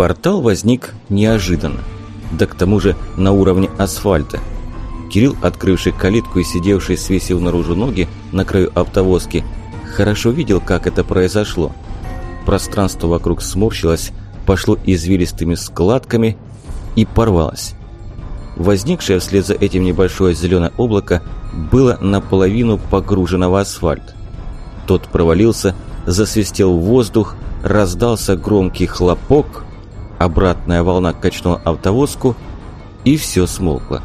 Портал возник неожиданно, да к тому же на уровне асфальта. Кирилл, открывший калитку и сидевший, свесив наружу ноги на краю автовозки, хорошо видел, как это произошло. Пространство вокруг сморщилось, пошло извилистыми складками и порвалось. Возникшее вслед за этим небольшое зеленое облако было наполовину погружено в асфальт. Тот провалился, засвистел воздух, раздался громкий хлопок, обратная волна качнула автовозку, и все смолкло.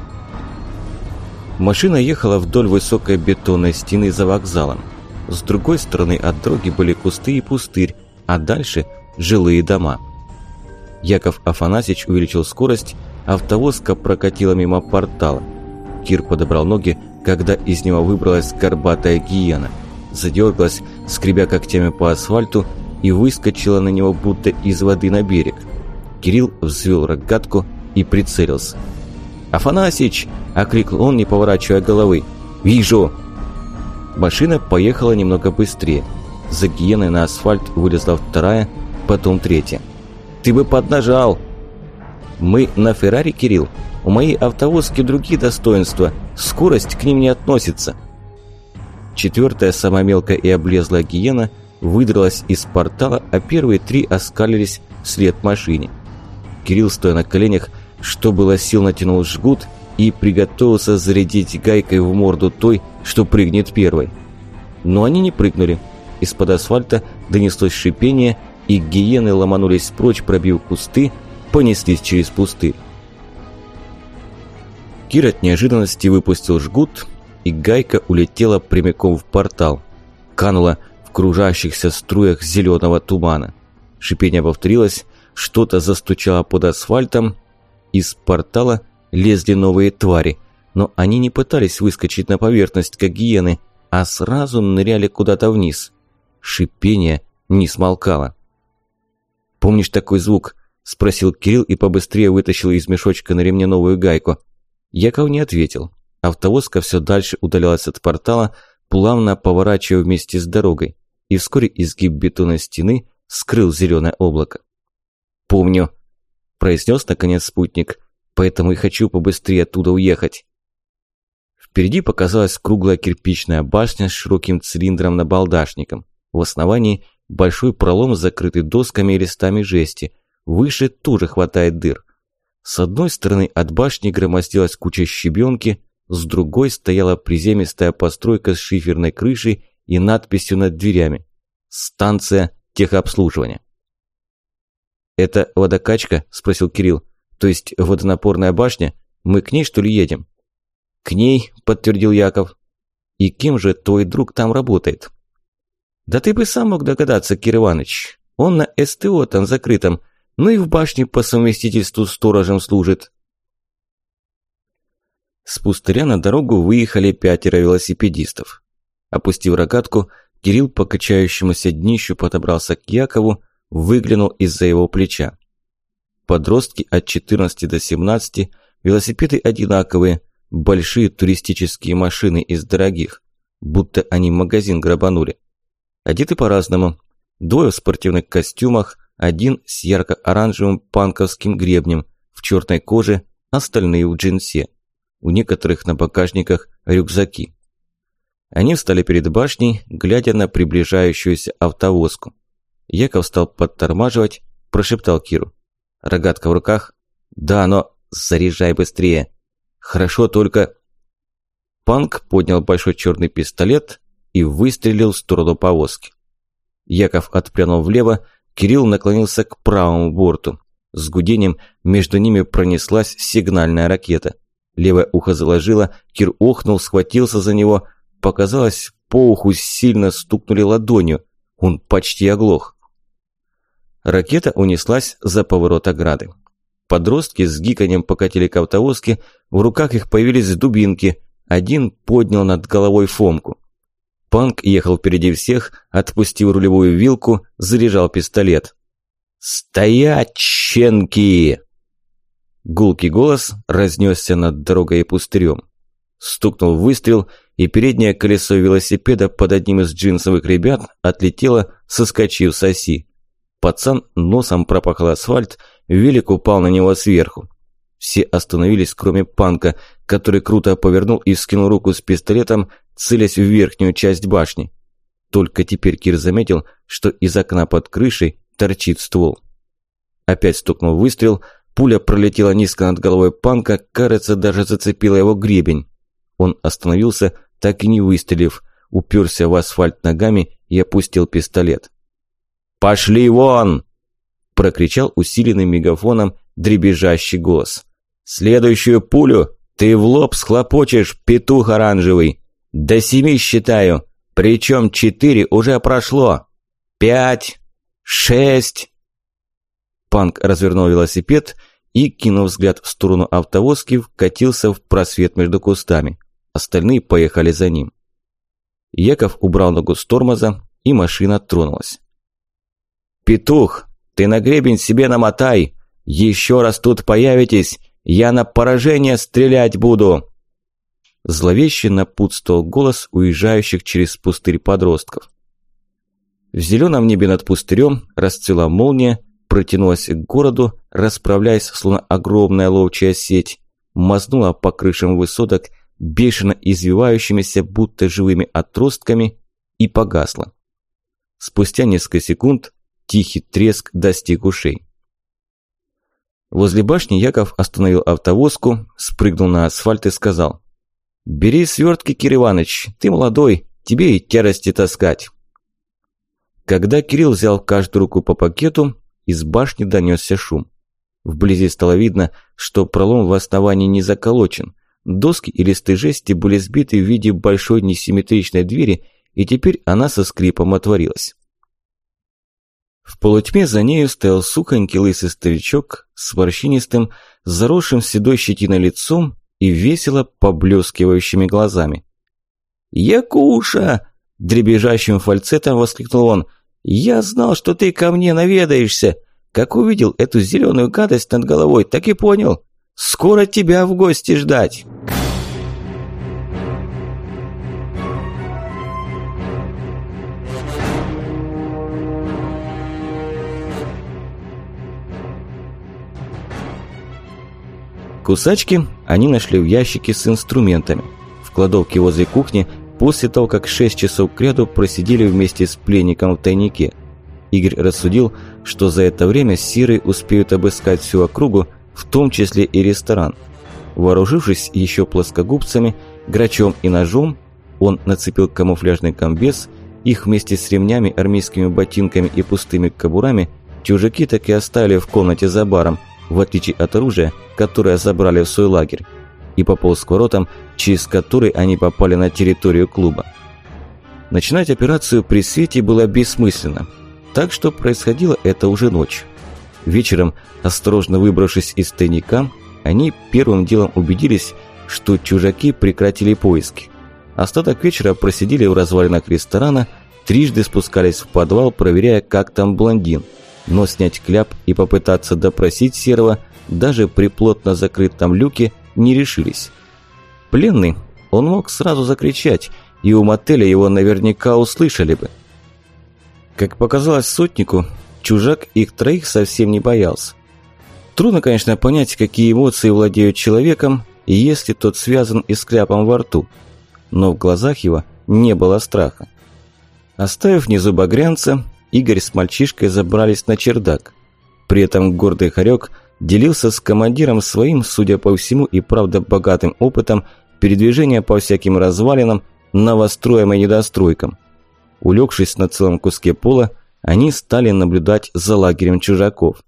Машина ехала вдоль высокой бетонной стены за вокзалом. С другой стороны от дороги были кусты и пустырь, а дальше – жилые дома. Яков Афанасьевич увеличил скорость, автовозка прокатила мимо портала. Кир подобрал ноги, когда из него выбралась горбатая гиена. Задергалась, скребя когтями по асфальту, и выскочила на него будто из воды на берег. Кирилл взвел рогатку и прицелился. «Афанасич!» – окрикнул он, не поворачивая головы. «Вижу!» Машина поехала немного быстрее. За гиеной на асфальт вылезла вторая, потом третья. «Ты бы поднажал!» «Мы на Феррари, Кирилл. У моей автовозки другие достоинства. Скорость к ним не относится». Четвертая, самая мелкая и облезлая гиена, выдралась из портала, а первые три оскалились вслед машине. Кирилл, стоя на коленях, что было сил, натянул жгут и приготовился зарядить гайкой в морду той, что прыгнет первой. Но они не прыгнули. Из-под асфальта донеслось шипение, и гиены ломанулись прочь, пробив кусты, понеслись через пустырь. Кир от неожиданности выпустил жгут, и гайка улетела прямиком в портал. Канула в кружащихся струях зеленого тумана. Шипение повторилось, что-то застучало под асфальтом, из портала лезли новые твари, но они не пытались выскочить на поверхность, как гиены, а сразу ныряли куда-то вниз. Шипение не смолкало. «Помнишь такой звук?» – спросил Кирилл и побыстрее вытащил из мешочка на ремне новую гайку. Яков не ответил. Автовозка все дальше удалялась от портала, плавно поворачивая вместе с дорогой, и вскоре изгиб бетонной стены скрыл зеленое облако. «Помню», – произнес наконец спутник, – «поэтому и хочу побыстрее оттуда уехать». Впереди показалась круглая кирпичная башня с широким цилиндром-набалдашником. В основании большой пролом, закрытый досками и листами жести. Выше тоже хватает дыр. С одной стороны от башни громоздилась куча щебенки, с другой стояла приземистая постройка с шиферной крышей и надписью над дверями «Станция техобслуживания». «Это водокачка?» – спросил Кирилл. «То есть водонапорная башня? Мы к ней, что ли, едем?» «К ней», – подтвердил Яков. «И кем же твой друг там работает?» «Да ты бы сам мог догадаться, Кир Иванович. Он на СТО там закрытом, ну и в башне по совместительству сторожем служит». С пустыря на дорогу выехали пятеро велосипедистов. Опустив рогатку, Кирилл по качающемуся днищу подобрался к Якову, выглянул из-за его плеча. Подростки от 14 до 17, велосипеды одинаковые, большие туристические машины из дорогих, будто они магазин грабанули. Одеты по-разному. Двое в спортивных костюмах, один с ярко-оранжевым панковским гребнем, в черной коже, остальные в джинсе. У некоторых на багажниках рюкзаки. Они встали перед башней, глядя на приближающуюся автовозку. Яков стал подтормаживать, прошептал Киру. «Рогатка в руках?» «Да, но заряжай быстрее!» «Хорошо, только...» Панк поднял большой черный пистолет и выстрелил в сторону повозки. Яков отпрянул влево, Кирилл наклонился к правому борту. С гудением между ними пронеслась сигнальная ракета. Левое ухо заложило, Кир охнул, схватился за него. Показалось, по уху сильно стукнули ладонью. Он почти оглох. Ракета унеслась за поворот ограды. Подростки с гиканьем покатили к автовозке, в руках их появились дубинки, один поднял над головой Фомку. Панк ехал впереди всех, отпустив рулевую вилку, заряжал пистолет. «Стоять, щенки!» Гулкий голос разнесся над дорогой и пустырем. Стукнул выстрел, и переднее колесо велосипеда под одним из джинсовых ребят отлетело, соскочив с оси. Пацан носом пропахал асфальт, велик упал на него сверху. Все остановились, кроме Панка, который круто повернул и вскинул руку с пистолетом, целясь в верхнюю часть башни. Только теперь Кир заметил, что из окна под крышей торчит ствол. Опять стукнул выстрел, пуля пролетела низко над головой Панка, кажется, даже зацепила его гребень. Он остановился, так и не выстрелив, уперся в асфальт ногами и опустил пистолет. «Пошли вон!» – прокричал усиленным мегафоном дребезжащий голос. «Следующую пулю ты в лоб схлопочешь, петух оранжевый! До семи считаю, причем четыре уже прошло! Пять! Шесть!» Панк развернул велосипед и, кинув взгляд в сторону автовозки, вкатился в просвет между кустами. Остальные поехали за ним. Яков убрал ногу с тормоза, и машина тронулась. «Петух, ты на гребень себе намотай! Еще раз тут появитесь, я на поражение стрелять буду!» Зловеще напутствовал голос уезжающих через пустырь подростков. В зеленом небе над пустырем расцвела молния, протянулась к городу, расправляясь, словно огромная ловчая сеть, мазнула по крышам высоток бешено извивающимися, будто живыми отростками, и погасла. Спустя несколько секунд тихий треск достиг ушей. Возле башни Яков остановил автовозку, спрыгнул на асфальт и сказал «Бери свертки, Кир Иванович, ты молодой, тебе и тярости таскать». Когда Кирилл взял каждую руку по пакету, из башни донесся шум. Вблизи стало видно, что пролом в основании не заколочен, Доски и листы жести были сбиты в виде большой несимметричной двери, и теперь она со скрипом отворилась. В полутьме за нею стоял сухонький лысый старичок с морщинистым, заросшим седой щетиной лицом и весело поблескивающими глазами. «Якуша!» – дребезжащим фальцетом воскликнул он. «Я знал, что ты ко мне наведаешься! Как увидел эту зеленую гадость над головой, так и понял. Скоро тебя в гости ждать!» Кусачки они нашли в ящике с инструментами. В кладовке возле кухни после того, как 6 часов к ряду просидели вместе с пленником в тайнике. Игорь рассудил, что за это время Сиры успеют обыскать всю округу, в том числе и ресторан. Вооружившись еще плоскогубцами, грачом и ножом, он нацепил камуфляжный комбез, их вместе с ремнями, армейскими ботинками и пустыми кобурами чужаки так и оставили в комнате за баром – в отличие от оружия, которое забрали в свой лагерь, и пополз к воротам, через которые они попали на территорию клуба. Начинать операцию при свете было бессмысленно, так что происходило это уже ночью. Вечером, осторожно выбравшись из тайника, они первым делом убедились, что чужаки прекратили поиски. Остаток вечера просидели в развалинах ресторана, трижды спускались в подвал, проверяя, как там блондин – но снять кляп и попытаться допросить Серого даже при плотно закрытом люке не решились. Пленный, он мог сразу закричать, и у мотеля его наверняка услышали бы. Как показалось сотнику, чужак их троих совсем не боялся. Трудно, конечно, понять, какие эмоции владеют человеком, если тот связан и с кляпом во рту. Но в глазах его не было страха. Оставив внизу багрянца, Игорь с мальчишкой забрались на чердак. При этом гордый хорек делился с командиром своим, судя по всему и правда богатым опытом передвижения по всяким развалинам, новостроям и недостройкам. Улегшись на целом куске пола, они стали наблюдать за лагерем чужаков.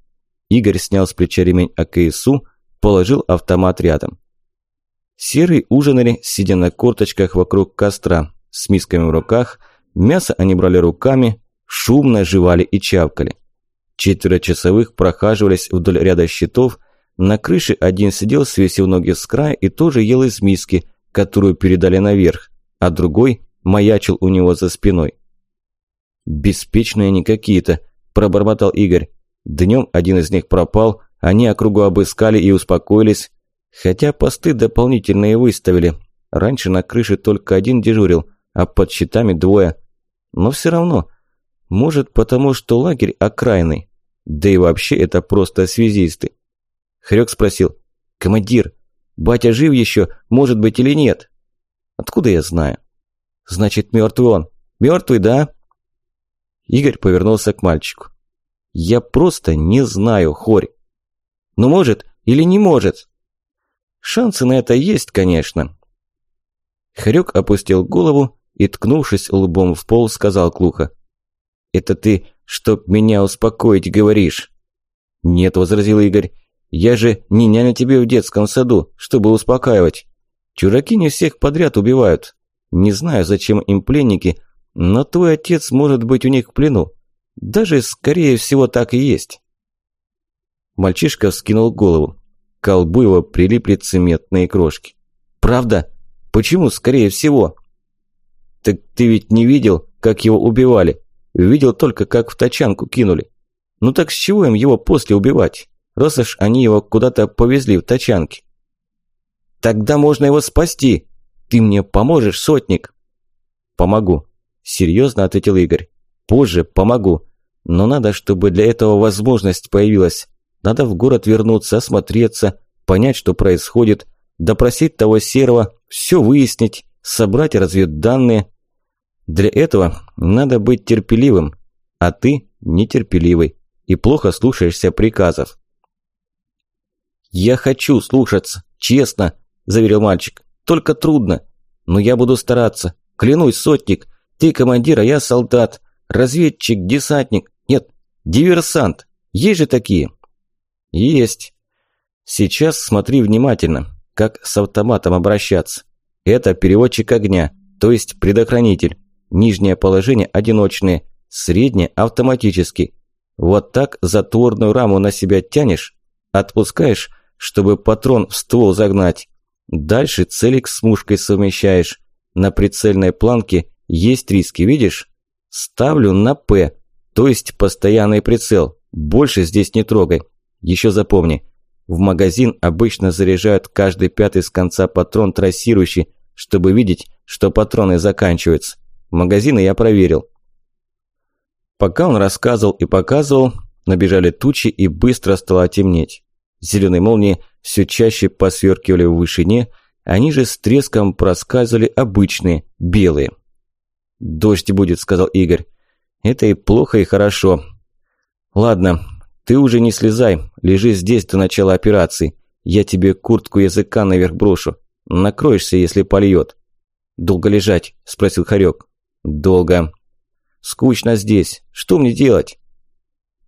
Игорь снял с плеча ремень АКСУ, положил автомат рядом. Серые ужинали, сидя на корточках вокруг костра, с мисками в руках, мясо они брали руками, шумно жевали и чавкали. Четверо часовых прохаживались вдоль ряда щитов, на крыше один сидел, свесив ноги с края и тоже ел из миски, которую передали наверх, а другой маячил у него за спиной. «Беспечные они какие-то», – пробормотал Игорь. Днем один из них пропал, они округу обыскали и успокоились, хотя посты дополнительные выставили. Раньше на крыше только один дежурил, а под щитами двое. Но все равно – может, потому что лагерь окраинный. Да и вообще это просто связисты. Хрёк спросил. «Командир, батя жив еще, может быть или нет?» «Откуда я знаю?» «Значит, мертвый он. Мертвый, да?» Игорь повернулся к мальчику. «Я просто не знаю, Хорь. Ну может или не может?» «Шансы на это есть, конечно». Хорек опустил голову и, ткнувшись лбом в пол, сказал глухо. «Это ты, чтоб меня успокоить, говоришь?» «Нет», – возразил Игорь, – «я же не няня тебе в детском саду, чтобы успокаивать. Чураки не всех подряд убивают. Не знаю, зачем им пленники, но твой отец может быть у них в плену. Даже, скорее всего, так и есть. Мальчишка вскинул голову. К колбу его прилипли цементные крошки. «Правда? Почему, скорее всего?» «Так ты ведь не видел, как его убивали? Видел только, как в тачанку кинули. Ну так с чего им его после убивать? Раз уж они его куда-то повезли в тачанке». «Тогда можно его спасти. Ты мне поможешь, сотник?» «Помогу. Серьезно ответил Игорь. Позже помогу. Но надо, чтобы для этого возможность появилась. Надо в город вернуться, осмотреться, понять, что происходит, допросить того серого, все выяснить, собрать разведданные. Для этого надо быть терпеливым, а ты нетерпеливый и плохо слушаешься приказов. «Я хочу слушаться, честно», – заверил мальчик. «Только трудно. Но я буду стараться. Клянусь, сотник, ты командир, а я солдат. Разведчик, десантник. Нет, диверсант. Есть же такие? Есть. Сейчас смотри внимательно, как с автоматом обращаться. Это переводчик огня, то есть предохранитель. Нижнее положение одиночное, среднее автоматический. Вот так затворную раму на себя тянешь, отпускаешь, чтобы патрон в ствол загнать. Дальше целик с мушкой совмещаешь. На прицельной планке есть риски, видишь? Ставлю на П, то есть постоянный прицел. Больше здесь не трогай. Еще запомни, в магазин обычно заряжают каждый пятый с конца патрон трассирующий, чтобы видеть, что патроны заканчиваются. Магазины я проверил. Пока он рассказывал и показывал, набежали тучи и быстро стало темнеть. Зеленые молнии все чаще посверкивали в вышине, они же с треском проскальзывали обычные, белые. «Дождь будет», – сказал Игорь. «Это и плохо, и хорошо. Ладно, ты уже не слезай, лежи здесь до начала операции. Я тебе куртку языка наверх брошу. Накроешься, если польет». «Долго лежать?» – спросил Харек. «Долго». «Скучно здесь. Что мне делать?»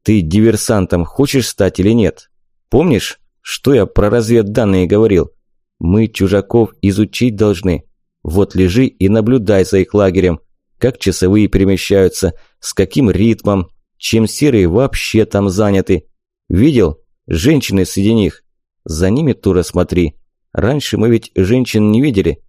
«Ты диверсантом хочешь стать или нет? Помнишь, что я про разведданные говорил? Мы чужаков изучить должны. Вот лежи и наблюдай за их лагерем как часовые перемещаются, с каким ритмом, чем серые вообще там заняты. Видел? Женщины среди них. За ними тура смотри. Раньше мы ведь женщин не видели.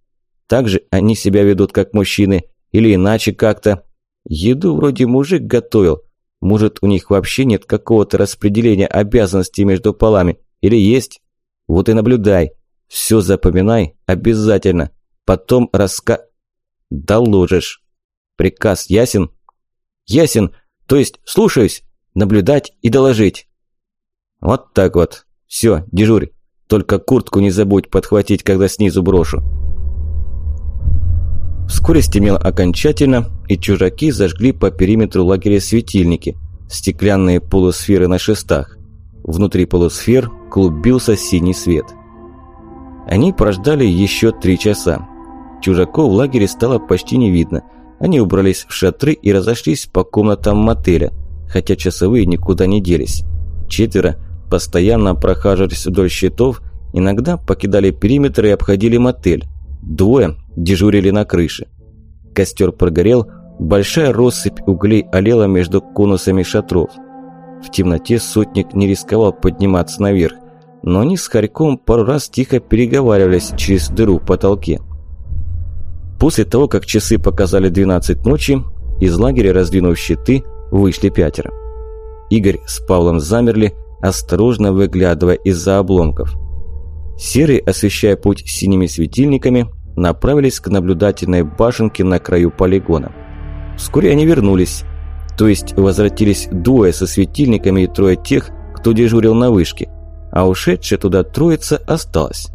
Так же они себя ведут, как мужчины, или иначе как-то. Еду вроде мужик готовил. Может, у них вообще нет какого-то распределения обязанностей между полами? Или есть? Вот и наблюдай. Все запоминай обязательно. Потом раска... Доложишь. Приказ ясен? Ясен, то есть слушаюсь, наблюдать и доложить. Вот так вот. Все, дежурь. Только куртку не забудь подхватить, когда снизу брошу. Вскоре стемнело окончательно, и чужаки зажгли по периметру лагеря светильники, стеклянные полусферы на шестах. Внутри полусфер клубился синий свет. Они прождали еще три часа. Чужаков в лагере стало почти не видно – они убрались в шатры и разошлись по комнатам мотеля, хотя часовые никуда не делись. Четверо постоянно прохаживались вдоль щитов, иногда покидали периметр и обходили мотель. Двое дежурили на крыше. Костер прогорел, большая россыпь углей олела между конусами шатров. В темноте сотник не рисковал подниматься наверх, но они с Харьком пару раз тихо переговаривались через дыру в потолке. После того, как часы показали 12 ночи, из лагеря, раздвинув щиты, вышли пятеро. Игорь с Павлом замерли, осторожно выглядывая из-за обломков. Серые, освещая путь синими светильниками, направились к наблюдательной башенке на краю полигона. Вскоре они вернулись. То есть возвратились двое со светильниками и трое тех, кто дежурил на вышке, а ушедшая туда троица осталась.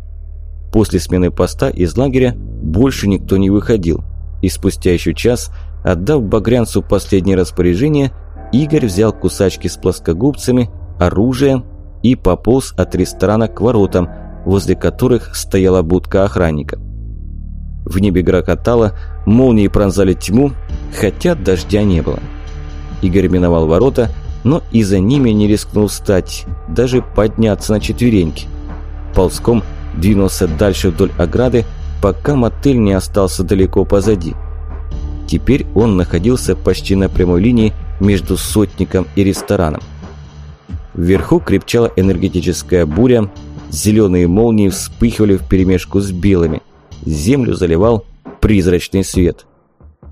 После смены поста из лагеря больше никто не выходил, и спустя еще час, отдав Багрянцу последнее распоряжение, Игорь взял кусачки с плоскогубцами, оружие и пополз от ресторана к воротам, возле которых стояла будка охранника. В небе грохотало, молнии пронзали тьму, хотя дождя не было. Игорь миновал ворота, но и за ними не рискнул встать, даже подняться на четвереньки. Ползком двинулся дальше вдоль ограды, пока мотель не остался далеко позади. Теперь он находился почти на прямой линии между сотником и рестораном. Вверху крепчала энергетическая буря, зеленые молнии вспыхивали вперемешку с белыми. Землю заливал призрачный свет.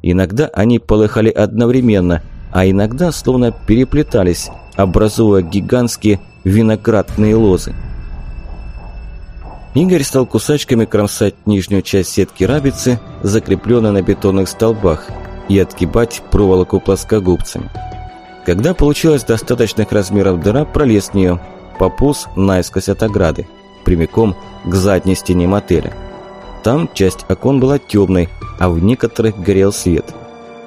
Иногда они полыхали одновременно, а иногда словно переплетались, образуя гигантские виноградные лозы. Игорь стал кусачками кромсать нижнюю часть сетки рабицы, закрепленной на бетонных столбах, и откибать проволоку плоскогубцами. Когда получилось достаточных размеров дыра, пролез в нее, пополз наискось от ограды, прямиком к задней стене мотеля. Там часть окон была темной, а в некоторых горел свет.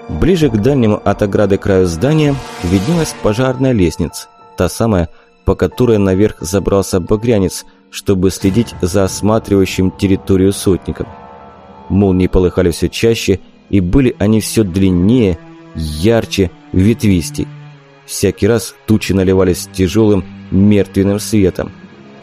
Ближе к дальнему от ограды краю здания виднелась пожарная лестница, та самая, по которой наверх забрался багрянец – чтобы следить за осматривающим территорию сотником. Молнии полыхали все чаще, и были они все длиннее, ярче, ветвистей. Всякий раз тучи наливались тяжелым, мертвенным светом.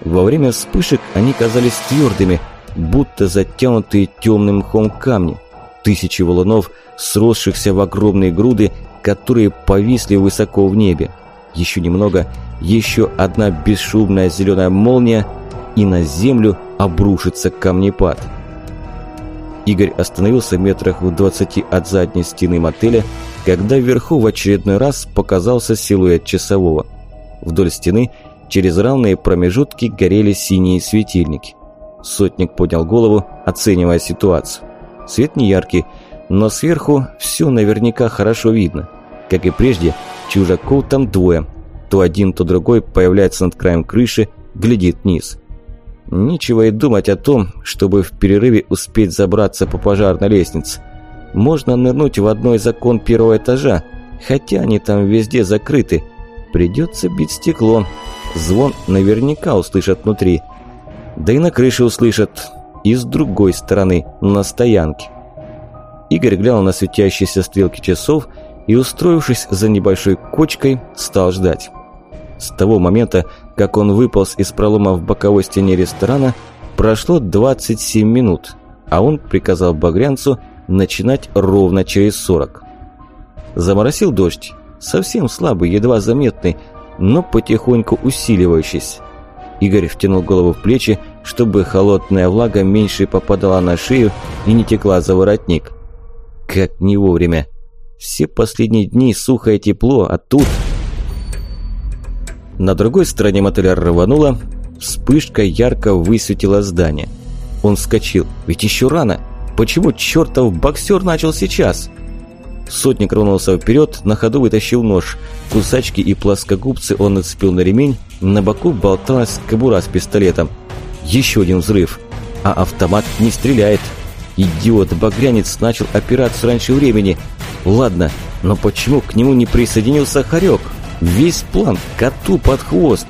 Во время вспышек они казались твердыми, будто затянутые темным мхом камни. Тысячи валунов, сросшихся в огромные груды, которые повисли высоко в небе. Еще немного, еще одна бесшумная зеленая молния – и на землю обрушится камнепад. Игорь остановился метрах в двадцати от задней стены мотеля, когда вверху в очередной раз показался силуэт часового. Вдоль стены через равные промежутки горели синие светильники. Сотник поднял голову, оценивая ситуацию. Свет не яркий, но сверху все наверняка хорошо видно. Как и прежде, чужаков там двое. То один, то другой появляется над краем крыши, глядит вниз. Нечего и думать о том, чтобы в перерыве успеть забраться по пожарной лестнице. Можно нырнуть в одно из окон первого этажа, хотя они там везде закрыты. Придется бить стекло. Звон наверняка услышат внутри. Да и на крыше услышат. И с другой стороны, на стоянке. Игорь глянул на светящиеся стрелки часов и, устроившись за небольшой кочкой, стал ждать. С того момента, как он выполз из пролома в боковой стене ресторана, прошло 27 минут, а он приказал Багрянцу начинать ровно через 40. Заморосил дождь, совсем слабый, едва заметный, но потихоньку усиливающийся. Игорь втянул голову в плечи, чтобы холодная влага меньше попадала на шею и не текла за воротник. Как не вовремя. Все последние дни сухо и тепло, а тут... На другой стороне мотеля рвануло, вспышка ярко высветила здание. Он вскочил, ведь еще рано. Почему чертов боксер начал сейчас? Сотник рванулся вперед, на ходу вытащил нож. Кусачки и плоскогубцы он нацепил на ремень, на боку болталась кобура с пистолетом. Еще один взрыв. А автомат не стреляет. Идиот-багрянец начал операцию раньше времени. Ладно, но почему к нему не присоединился Харек? Весь план коту под хвост.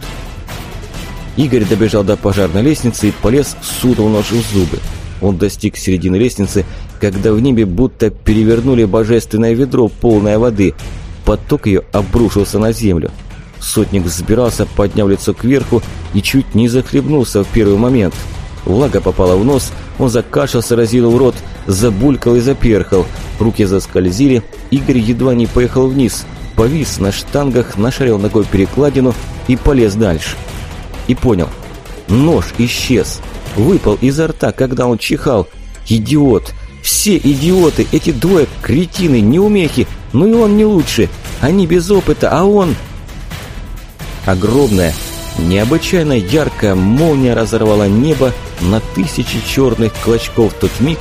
Игорь добежал до пожарной лестницы и полез, сунул нож в зубы. Он достиг середины лестницы, когда в небе будто перевернули божественное ведро, полное воды. Поток ее обрушился на землю. Сотник взбирался, подняв лицо кверху и чуть не захлебнулся в первый момент. Влага попала в нос, он закашлялся, разинул рот, забулькал и заперхал. Руки заскользили, Игорь едва не поехал вниз повис на штангах, нашарил ногой перекладину и полез дальше. И понял. Нож исчез. Выпал изо рта, когда он чихал. Идиот! Все идиоты! Эти двое кретины, неумехи! Ну и он не лучше! Они без опыта, а он... Огромная, необычайно яркая молния разорвала небо на тысячи черных клочков в тот миг,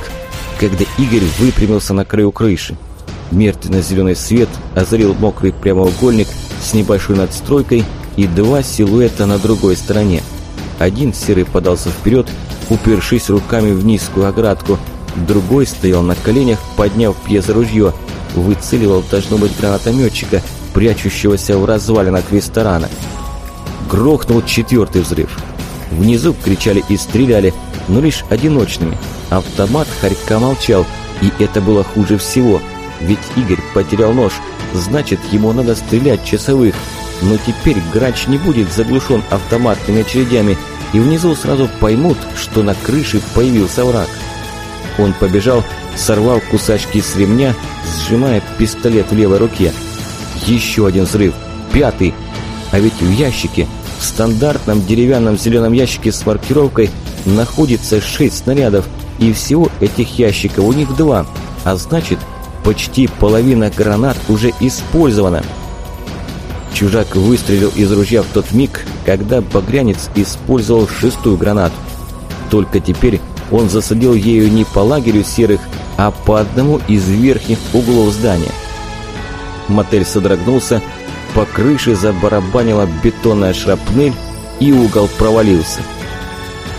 когда Игорь выпрямился на краю крыши. Мертвенно-зеленый свет озарил мокрый прямоугольник с небольшой надстройкой и два силуэта на другой стороне. Один серый подался вперед, упершись руками в низкую оградку, другой стоял на коленях, подняв пьезоружье, выцеливал, должно быть, гранатометчика, прячущегося в развалинах ресторана. Грохнул четвертый взрыв. Внизу кричали и стреляли, но лишь одиночными. Автомат Харька молчал, и это было хуже всего, ведь Игорь потерял нож, значит, ему надо стрелять часовых. Но теперь грач не будет заглушен автоматными очередями, и внизу сразу поймут, что на крыше появился враг. Он побежал, сорвал кусачки с ремня, сжимая пистолет в левой руке. Еще один взрыв. Пятый. А ведь в ящике, в стандартном деревянном зеленом ящике с маркировкой, находится шесть снарядов, и всего этих ящиков у них два, а значит, почти половина гранат уже использована. Чужак выстрелил из ружья в тот миг, когда багрянец использовал шестую гранату. Только теперь он засадил ею не по лагерю серых, а по одному из верхних углов здания. Мотель содрогнулся, по крыше забарабанила бетонная шрапнель, и угол провалился.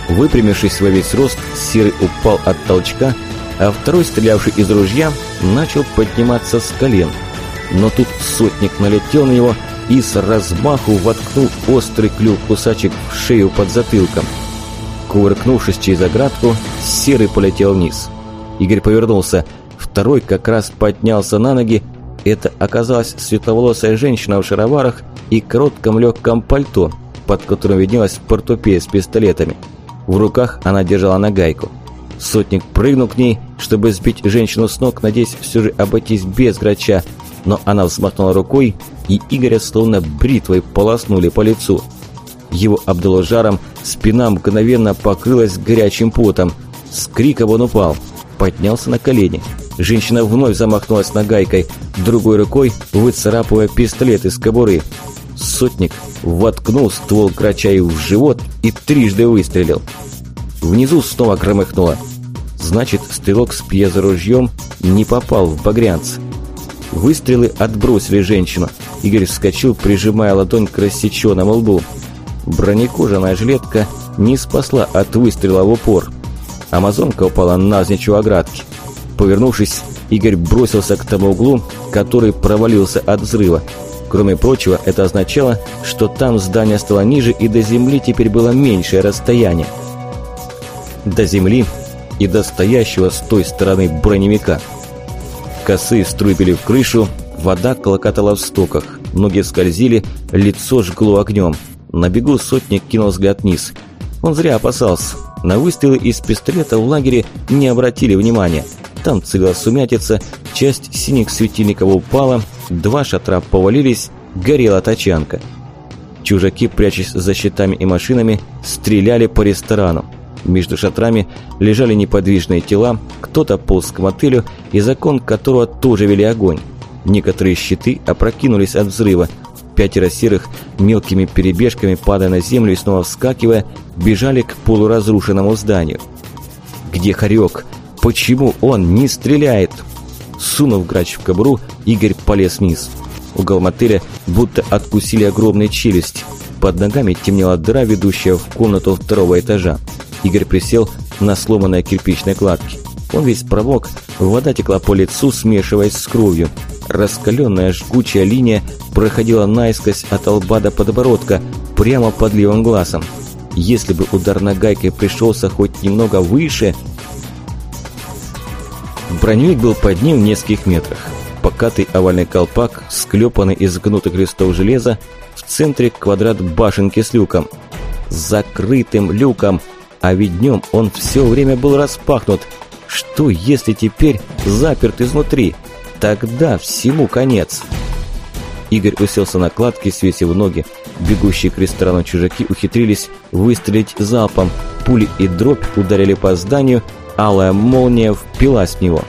Выпрямившись во весь рост, Серый упал от толчка, а второй, стрелявший из ружья, начал подниматься с колен. Но тут сотник налетел на него и с размаху воткнул острый клюв кусачек в шею под затылком. Кувыркнувшись через оградку, Серый полетел вниз. Игорь повернулся. Второй как раз поднялся на ноги. Это оказалась светловолосая женщина в шароварах и коротком легком пальто, под которым виднелась портупея с пистолетами. В руках она держала нагайку. Сотник прыгнул к ней, чтобы сбить женщину с ног, надеясь все же обойтись без грача, но она взмахнула рукой, и Игоря словно бритвой полоснули по лицу. Его обдало жаром, спина мгновенно покрылась горячим потом. С криком он упал, поднялся на колени. Женщина вновь замахнулась нагайкой, другой рукой выцарапывая пистолет из кобуры. Сотник воткнул ствол крача в живот и трижды выстрелил. Внизу снова громыхнуло. Значит, стрелок с пьезоружьем не попал в багрянца. Выстрелы отбросили женщину. Игорь вскочил, прижимая ладонь к рассеченному лбу. Бронекожаная жилетка не спасла от выстрела в упор. Амазонка упала навзничь у оградки. Повернувшись, Игорь бросился к тому углу, который провалился от взрыва. Кроме прочего, это означало, что там здание стало ниже и до земли теперь было меньшее расстояние. До земли и до стоящего с той стороны броневика. Косы струйбили в крышу, вода колокотала в стоках, ноги скользили, лицо жгло огнем. На бегу сотник кинул взгляд вниз. Он зря опасался. На выстрелы из пистолета в лагере не обратили внимания. Там царила сумятица, часть синих светильников упала, два шатра повалились, горела тачанка. Чужаки, прячась за щитами и машинами, стреляли по ресторану. Между шатрами лежали неподвижные тела, кто-то полз к мотелю, из окон которого тоже вели огонь. Некоторые щиты опрокинулись от взрыва. Пятеро серых мелкими перебежками, падая на землю и снова вскакивая, бежали к полуразрушенному зданию. «Где Харек? Почему он не стреляет?» Сунув грач в кобру, Игорь полез вниз. Угол мотеля будто откусили огромные челюсти. Под ногами темнела дыра, ведущая в комнату второго этажа. Игорь присел на сломанной кирпичной кладке. Он весь промок, вода текла по лицу, смешиваясь с кровью. Раскаленная жгучая линия проходила наискось от лба до подбородка, прямо под левым глазом. Если бы удар нагайкой пришелся хоть немного выше... Броневик был под ним в нескольких метрах. Покатый овальный колпак, склепанный из гнутых листов железа, в центре квадрат башенки с люком. Закрытым люком, а ведь днем он все время был распахнут. Что если теперь заперт изнутри? Тогда всему конец. Игорь уселся на кладке, свесив ноги. Бегущие к ресторану чужаки ухитрились выстрелить залпом. Пули и дробь ударили по зданию, алая молния впилась в него.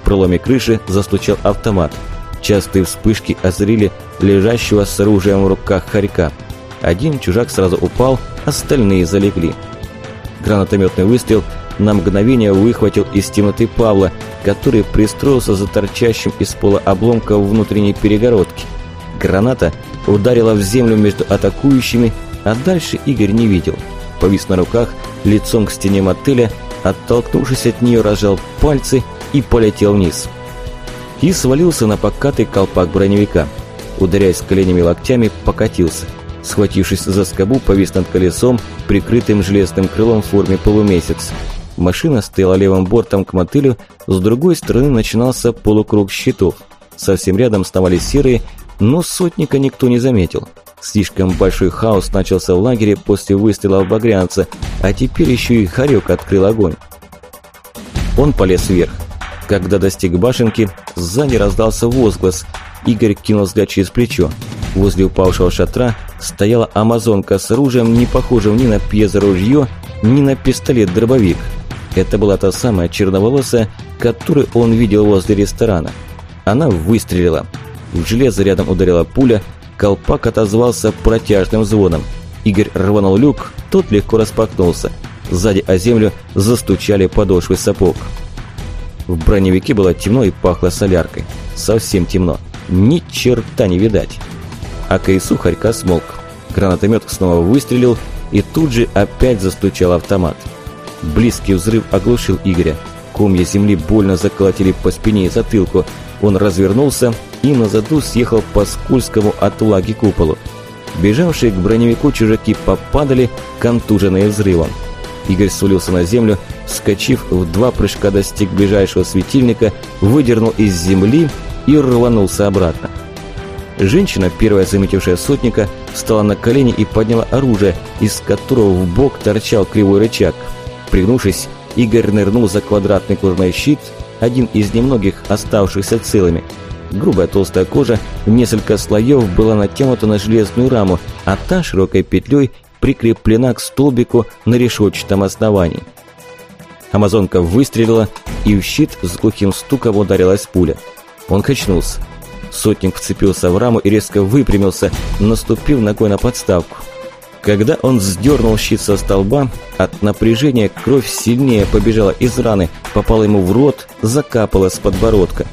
В проломе крыши застучал автомат. Частые вспышки озарили лежащего с оружием в руках хорька. Один чужак сразу упал, остальные залегли. Гранатометный выстрел на мгновение выхватил из темноты Павла, который пристроился за торчащим из пола обломком внутренней перегородки. Граната ударила в землю между атакующими, а дальше Игорь не видел. Повис на руках, лицом к стене мотеля, оттолкнувшись от нее, разжал пальцы и полетел вниз. И свалился на покатый колпак броневика. Ударяясь коленями и локтями, покатился. Схватившись за скобу, повис над колесом, прикрытым железным крылом в форме полумесяц. Машина стояла левым бортом к мотылю, с другой стороны начинался полукруг щитов. Совсем рядом вставали серые, но сотника никто не заметил. Слишком большой хаос начался в лагере после выстрела в багрянца, а теперь еще и Харек открыл огонь. Он полез вверх. Когда достиг башенки, сзади раздался возглас. Игорь кинул взгляд через плечо. Возле упавшего шатра стояла амазонка с оружием, не похожим ни на пьезоружье, ни на пистолет-дробовик. Это была та самая черноволосая, которую он видел возле ресторана. Она выстрелила. В железо рядом ударила пуля, колпак отозвался протяжным звоном. Игорь рванул люк, тот легко распахнулся. Сзади о землю застучали подошвы сапог. В броневике было темно и пахло соляркой. Совсем темно. Ни черта не видать. А КСУ Харька смолк. Гранатомет снова выстрелил, и тут же опять застучал автомат. Близкий взрыв оглушил Игоря. Комья земли больно заколотили по спине и затылку. Он развернулся и на заду съехал по скользкому от влаги куполу. Бежавшие к броневику чужаки попадали, контуженные взрывом. Игорь свалился на землю, вскочив в два прыжка достиг ближайшего светильника, выдернул из земли и рванулся обратно. Женщина, первая заметившая сотника, встала на колени и подняла оружие, из которого в бок торчал кривой рычаг. Пригнувшись, Игорь нырнул за квадратный кожаный щит, один из немногих оставшихся целыми. Грубая толстая кожа в несколько слоев была натянута на железную раму, а та широкой петлей прикреплена к столбику на решетчатом основании. Амазонка выстрелила, и в щит с глухим стуком ударилась пуля. Он качнулся. Сотник вцепился в раму и резко выпрямился, наступив ногой на подставку. Когда он сдернул щит со столба, от напряжения кровь сильнее побежала из раны, попала ему в рот, закапала с подбородка.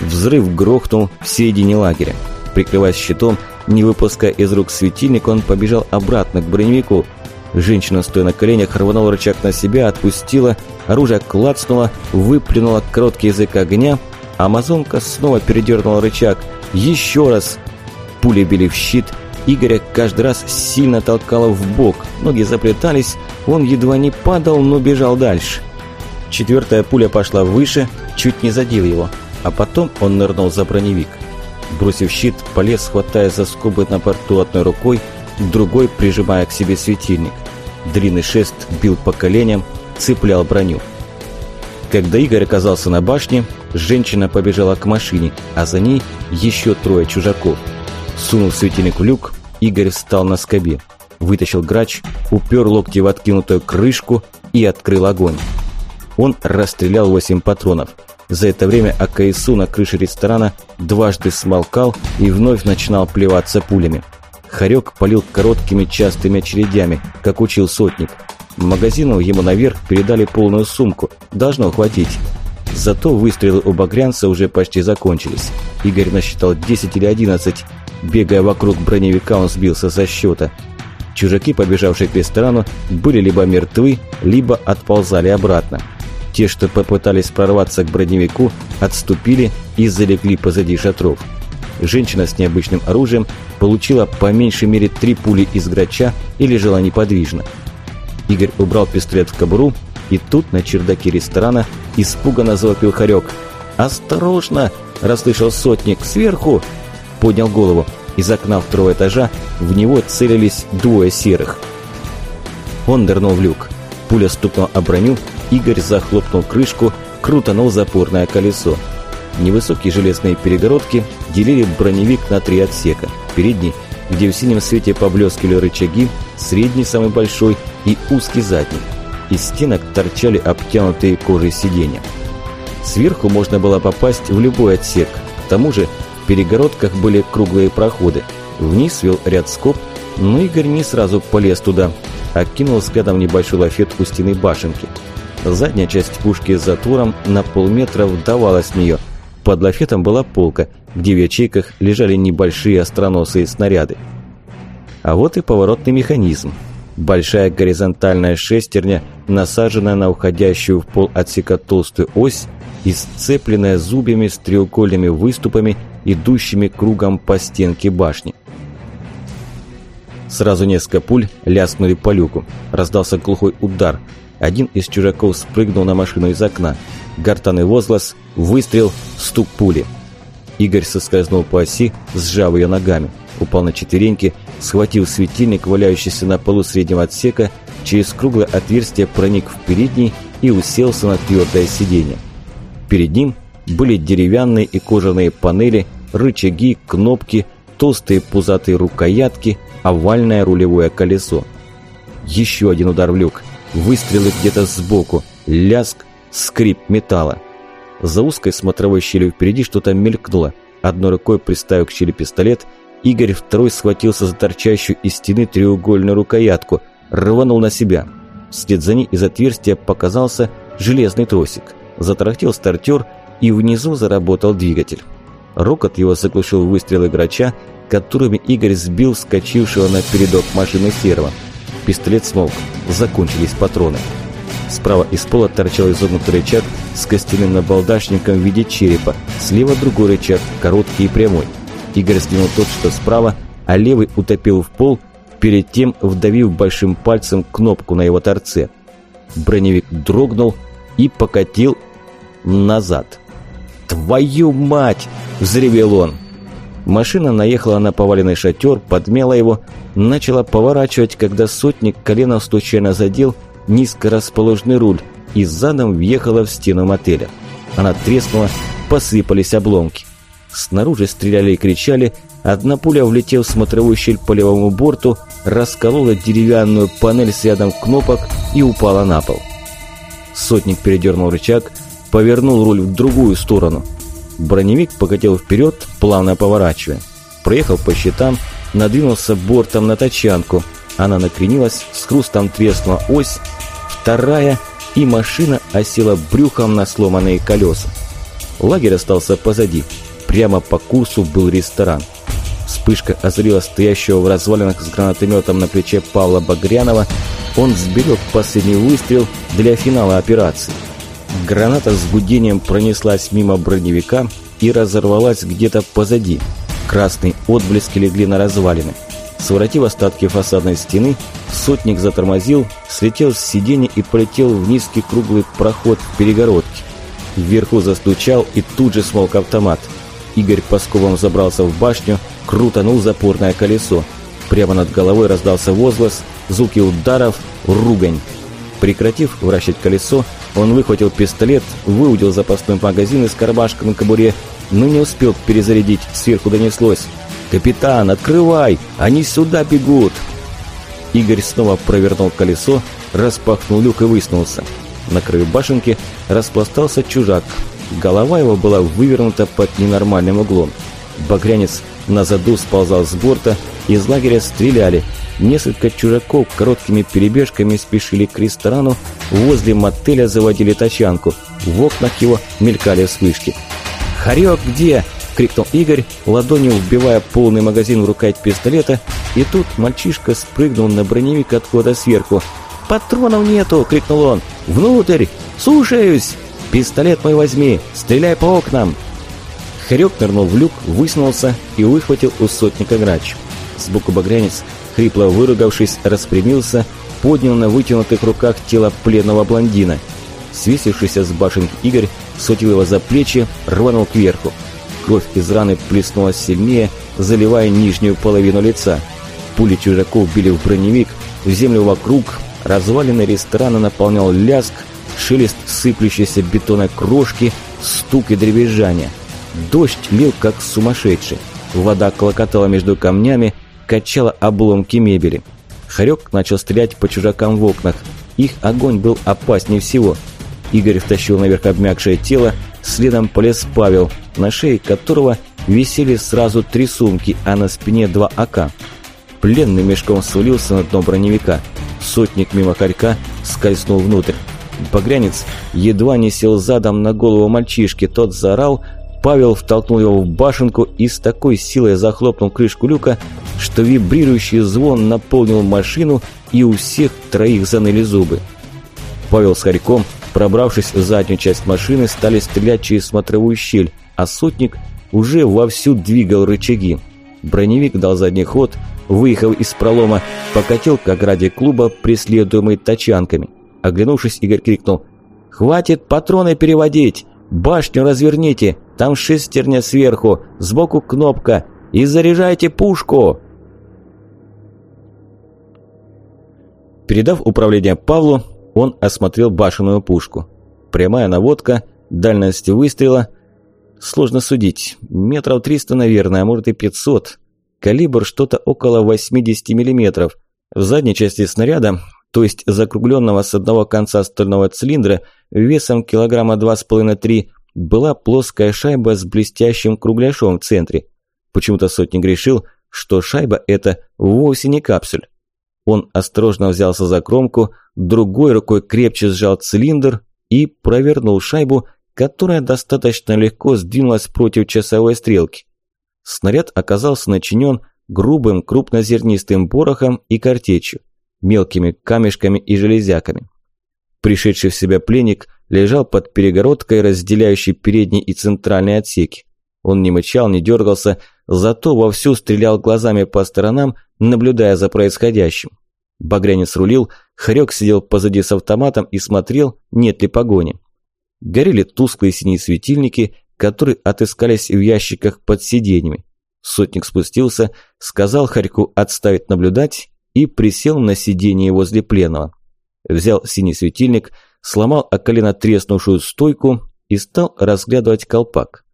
Взрыв грохнул в середине лагеря. Прикрываясь щитом, не выпуская из рук светильник, он побежал обратно к броневику. Женщина, стоя на коленях, рванула рычаг на себя, отпустила, оружие клацнуло, выплюнула короткий язык огня, амазонка снова передернула рычаг. Еще раз! Пули били в щит, Игоря каждый раз сильно толкало в бок, ноги заплетались, он едва не падал, но бежал дальше. Четвертая пуля пошла выше, чуть не задел его, а потом он нырнул за броневик. Бросив щит, полез, хватая за скобы на борту одной рукой, другой прижимая к себе светильник. Длинный шест бил по коленям, цеплял броню. Когда Игорь оказался на башне, женщина побежала к машине, а за ней еще трое чужаков. Сунув светильник в люк, Игорь встал на скобе, вытащил грач, упер локти в откинутую крышку и открыл огонь. Он расстрелял 8 патронов. За это время АКСУ на крыше ресторана дважды смолкал и вновь начинал плеваться пулями. Харек полил короткими частыми очередями, как учил сотник. Магазину ему наверх передали полную сумку, должно хватить. Зато выстрелы у багрянца уже почти закончились. Игорь насчитал 10 или 11, Бегая вокруг броневика, он сбился со счета. Чужаки, побежавшие к ресторану, были либо мертвы, либо отползали обратно. Те, что попытались прорваться к броневику, отступили и залегли позади шатров. Женщина с необычным оружием получила по меньшей мере три пули из грача и лежала неподвижно. Игорь убрал пистолет в кобуру, и тут на чердаке ресторана испуганно завопил хорек. «Осторожно!» – расслышал сотник. «Сверху! поднял голову. Из окна второго этажа в него целились двое серых. Он нырнул в люк. Пуля стукнула о броню, Игорь захлопнул крышку, крутанул запорное колесо. Невысокие железные перегородки делили броневик на три отсека. Передний, где в синем свете поблескивали рычаги, средний самый большой и узкий задний. Из стенок торчали обтянутые кожей сиденья. Сверху можно было попасть в любой отсек. К тому же перегородках были круглые проходы. Вниз вел ряд скоб, но Игорь не сразу полез туда. окинул взглядом небольшой лафет у стены башенки. Задняя часть пушки с затвором на полметра вдавалась в нее. Под лафетом была полка, где в ячейках лежали небольшие остроносые снаряды. А вот и поворотный механизм. Большая горизонтальная шестерня, насаженная на уходящую в пол отсека толстую ось и сцепленная зубьями с треугольными выступами, идущими кругом по стенке башни. Сразу несколько пуль ляскнули по люку. Раздался глухой удар. Один из чужаков спрыгнул на машину из окна. Гортанный возглас, выстрел, стук пули. Игорь соскользнул по оси, сжав ее ногами. Упал на четвереньки, схватил светильник, валяющийся на полу среднего отсека, через круглое отверстие проник в передний и уселся на твердое сиденье. Перед ним были деревянные и кожаные панели, рычаги, кнопки, толстые пузатые рукоятки, овальное рулевое колесо. Еще один удар в люк. Выстрелы где-то сбоку. Ляск, скрип металла. За узкой смотровой щелью впереди что-то мелькнуло. Одной рукой приставив к щели пистолет, Игорь второй схватился за торчащую из стены треугольную рукоятку, рванул на себя. Вслед за ней из отверстия показался железный тросик. Затарахтел стартер, и внизу заработал двигатель. Рокот его заглушил выстрелы грача, которыми Игорь сбил вскочившего на передок машины серого. Пистолет смолк. Закончились патроны. Справа из пола торчал изогнутый рычаг с костяным набалдашником в виде черепа. Слева другой рычаг, короткий и прямой. Игорь сдвинул тот, что справа, а левый утопил в пол, перед тем вдавив большим пальцем кнопку на его торце. Броневик дрогнул и покатил назад. «Твою мать!» – взревел он. Машина наехала на поваленный шатер, подмела его, начала поворачивать, когда сотник коленом случайно задел низко расположенный руль и задом въехала в стену мотеля. Она треснула, посыпались обломки. Снаружи стреляли и кричали. Одна пуля, влетев в смотровую щель по левому борту, расколола деревянную панель с рядом кнопок и упала на пол. Сотник передернул рычаг, повернул руль в другую сторону. Броневик покатил вперед, плавно поворачивая. Проехал по щитам, надвинулся бортом на тачанку. Она накренилась, с хрустом треснула ось, вторая, и машина осела брюхом на сломанные колеса. Лагерь остался позади. Прямо по курсу был ресторан. Вспышка озарила стоящего в развалинах с гранатометом на плече Павла Багрянова. Он сберег последний выстрел для финала операции. Граната с гудением пронеслась мимо броневика и разорвалась где-то позади. Красные отблески легли на развалины. Своротив остатки фасадной стены, сотник затормозил, слетел с сиденья и полетел в низкий круглый проход в перегородке. Вверху застучал и тут же смолк автомат – Игорь Пасковым забрался в башню, крутанул запорное колесо. Прямо над головой раздался возглас, звуки ударов, ругань. Прекратив вращать колесо, он выхватил пистолет, выудил запасной магазин из кармашка на кобуре, но не успел перезарядить, сверху донеслось. «Капитан, открывай! Они сюда бегут!» Игорь снова провернул колесо, распахнул люк и высунулся. На краю башенки распластался чужак, Голова его была вывернута под ненормальным углом. Багрянец на заду сползал с борта, из лагеря стреляли. Несколько чужаков короткими перебежками спешили к ресторану, возле мотеля заводили тачанку. В окнах его мелькали вспышки. «Харек где?» – крикнул Игорь, ладонью вбивая полный магазин в рукоять пистолета, и тут мальчишка спрыгнул на броневик откуда сверху. «Патронов нету!» – крикнул он. «Внутрь! Слушаюсь!» «Пистолет мой возьми! Стреляй по окнам!» Харек нырнул в люк, высунулся и выхватил у сотника грач. Сбоку багрянец, хрипло выругавшись, распрямился, поднял на вытянутых руках тело пленного блондина. Свесившийся с башенки Игорь сотил его за плечи, рванул кверху. Кровь из раны плеснула сильнее, заливая нижнюю половину лица. Пули чужаков били в броневик, в землю вокруг, развалины ресторана наполнял ляск, шелест сыплющейся бетонной крошки, стук и дребезжание. Дождь лил как сумасшедший. Вода клокотала между камнями, качала обломки мебели. Харек начал стрелять по чужакам в окнах. Их огонь был опаснее всего. Игорь втащил наверх обмякшее тело, следом полез Павел, на шее которого висели сразу три сумки, а на спине два АК. Пленный мешком свалился на дно броневика. Сотник мимо хорька скользнул внутрь. Багрянец едва не сел задом на голову мальчишки, тот заорал, Павел втолкнул его в башенку и с такой силой захлопнул крышку люка, что вибрирующий звон наполнил машину и у всех троих заныли зубы. Павел с Харьком, пробравшись в заднюю часть машины, стали стрелять через смотровую щель, а сотник уже вовсю двигал рычаги. Броневик дал задний ход, выехав из пролома, покатил к ограде клуба, преследуемый тачанками. Оглянувшись, Игорь крикнул «Хватит патроны переводить! Башню разверните! Там шестерня сверху, сбоку кнопка! И заряжайте пушку!» Передав управление Павлу, он осмотрел башенную пушку. Прямая наводка, дальность выстрела. Сложно судить. Метров 300, наверное, а может и 500. Калибр что-то около 80 мм. В задней части снаряда, то есть закругленного с одного конца стального цилиндра, весом килограмма 2,5-3, была плоская шайба с блестящим кругляшом в центре. Почему-то сотник решил, что шайба это вовсе не капсуль. Он осторожно взялся за кромку, другой рукой крепче сжал цилиндр и провернул шайбу, которая достаточно легко сдвинулась против часовой стрелки. Снаряд оказался начинен грубым крупнозернистым порохом и картечью, мелкими камешками и железяками. Пришедший в себя пленник лежал под перегородкой, разделяющей передний и центральный отсеки. Он не мычал, не дергался, зато вовсю стрелял глазами по сторонам, наблюдая за происходящим. Багрянец рулил, Харек сидел позади с автоматом и смотрел, нет ли погони. Горели тусклые синие светильники, которые отыскались в ящиках под сиденьями. Сотник спустился, сказал Харьку отставить наблюдать и присел на сиденье возле пленного. Взял синий светильник, сломал о колено треснувшую стойку и стал разглядывать колпак.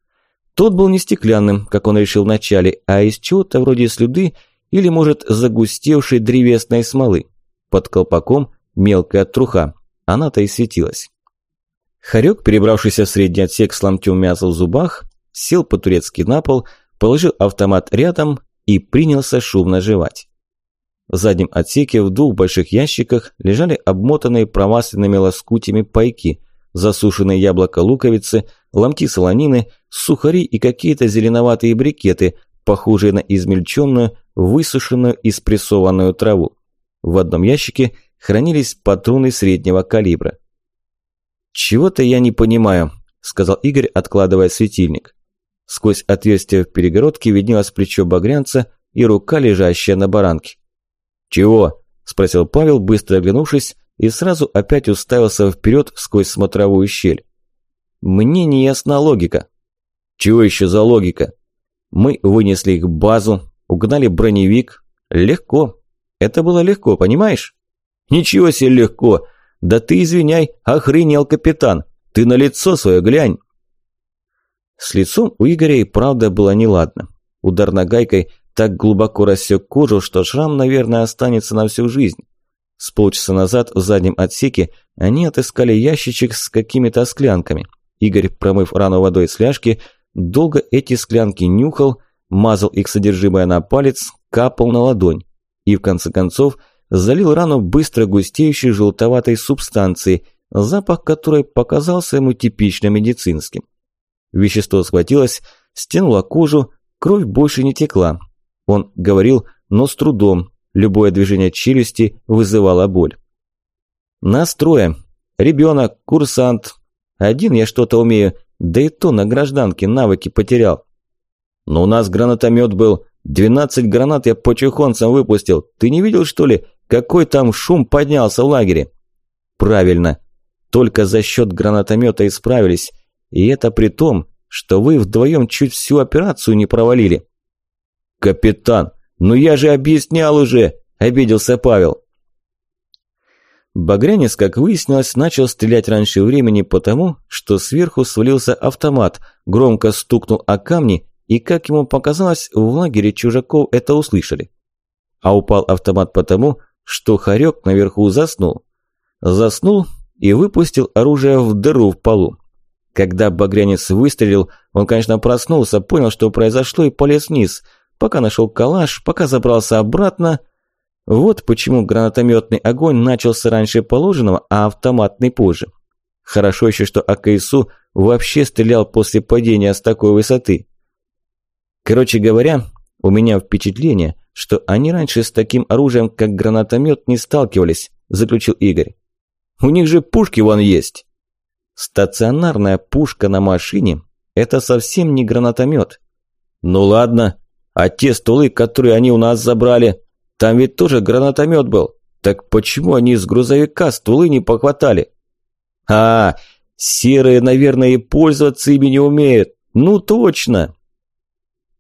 Тот был не стеклянным, как он решил вначале, а из чего-то вроде слюды или, может, загустевшей древесной смолы. Под колпаком мелкая труха, она-то и светилась. Харек, перебравшийся в средний отсек с ломтем мяса в зубах, сел по-турецки на пол, положил автомат рядом и принялся шумно жевать. В заднем отсеке в двух больших ящиках лежали обмотанные промасленными лоскутями пайки, засушенные яблоко луковицы, ломти солонины, сухари и какие-то зеленоватые брикеты, похожие на измельченную, высушенную и спрессованную траву. В одном ящике хранились патроны среднего калибра. «Чего-то я не понимаю», – сказал Игорь, откладывая светильник. Сквозь отверстие в перегородке виднелось плечо багрянца и рука, лежащая на баранке. «Чего?» – спросил Павел, быстро оглянувшись, и сразу опять уставился вперед сквозь смотровую щель. «Мне не ясна логика». «Чего еще за логика?» Мы вынесли их базу, угнали броневик. Легко. Это было легко, понимаешь? Ничего себе легко. Да ты, извиняй, охренел капитан. Ты на лицо свое глянь. С лицом у Игоря и правда было неладно. Удар нагайкой так глубоко рассек кожу, что шрам, наверное, останется на всю жизнь. С полчаса назад в заднем отсеке они отыскали ящичек с какими-то склянками. Игорь, промыв рану водой с фляжки, Долго эти склянки нюхал, мазал их содержимое на палец, капал на ладонь и в конце концов залил рану быстро густеющей желтоватой субстанцией, запах которой показался ему типично медицинским. Вещество схватилось, стянуло кожу, кровь больше не текла. Он говорил, но с трудом, любое движение челюсти вызывало боль. Нас трое. Ребенок, курсант. Один я что-то умею, да и то на гражданке навыки потерял. Но у нас гранатомет был. 12 гранат я по чехонцам выпустил. Ты не видел, что ли, какой там шум поднялся в лагере? Правильно. Только за счет гранатомета исправились. И это при том, что вы вдвоем чуть всю операцию не провалили. Капитан, ну я же объяснял уже, обиделся Павел. Багрянец, как выяснилось, начал стрелять раньше времени потому, что сверху свалился автомат, громко стукнул о камни, и, как ему показалось, в лагере чужаков это услышали. А упал автомат потому, что хорек наверху заснул. Заснул и выпустил оружие в дыру в полу. Когда Багрянец выстрелил, он, конечно, проснулся, понял, что произошло, и полез вниз. Пока нашел калаш, пока забрался обратно – Вот почему гранатометный огонь начался раньше положенного, а автоматный позже. Хорошо еще, что АКСУ вообще стрелял после падения с такой высоты. Короче говоря, у меня впечатление, что они раньше с таким оружием, как гранатомет, не сталкивались, заключил Игорь. У них же пушки вон есть. Стационарная пушка на машине – это совсем не гранатомет. Ну ладно, а те столы, которые они у нас забрали, там ведь тоже гранатомет был. Так почему они из грузовика стволы не похватали? А, серые, наверное, и пользоваться ими не умеют. Ну точно.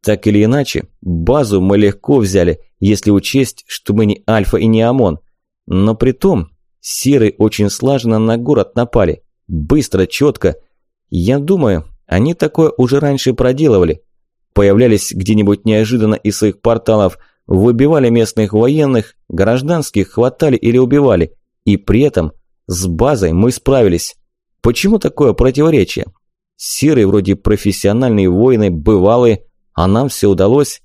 Так или иначе, базу мы легко взяли, если учесть, что мы не Альфа и не ОМОН. Но при том, серые очень слаженно на город напали. Быстро, четко. Я думаю, они такое уже раньше проделывали. Появлялись где-нибудь неожиданно из своих порталов, выбивали местных военных, гражданских хватали или убивали. И при этом с базой мы справились. Почему такое противоречие? Серые вроде профессиональные воины, бывалые, а нам все удалось.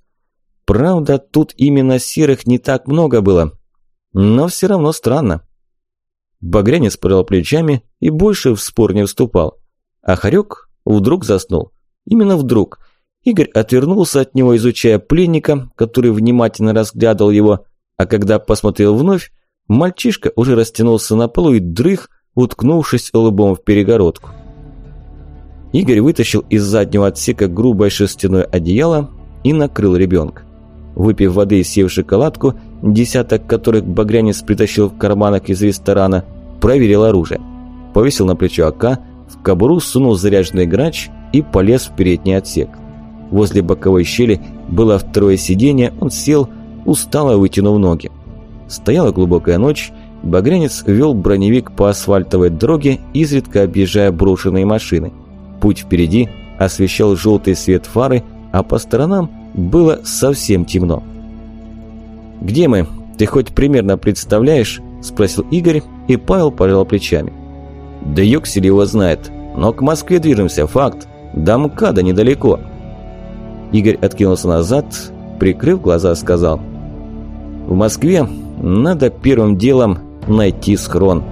Правда, тут именно серых не так много было. Но все равно странно. Багрянец пожал плечами и больше в спор не вступал. А Харек вдруг заснул. Именно вдруг. Игорь отвернулся от него, изучая пленника, который внимательно разглядывал его, а когда посмотрел вновь, мальчишка уже растянулся на полу и дрых, уткнувшись лбом в перегородку. Игорь вытащил из заднего отсека грубое шерстяное одеяло и накрыл ребенка. Выпив воды и съев шоколадку, десяток которых багрянец притащил в карманах из ресторана, проверил оружие. Повесил на плечо АК, в кобуру сунул заряженный грач и полез в передний отсек. Возле боковой щели было второе сиденье, он сел, устало вытянув ноги. Стояла глубокая ночь, багрянец вел броневик по асфальтовой дороге, изредка объезжая брошенные машины – Путь впереди освещал желтый свет фары, а по сторонам было совсем темно. «Где мы? Ты хоть примерно представляешь?» – спросил Игорь, и Павел пожал плечами. «Да Йоксель его знает, но к Москве движемся, факт. До МКАДа недалеко». Игорь откинулся назад, прикрыв глаза, сказал. «В Москве надо первым делом найти схрон».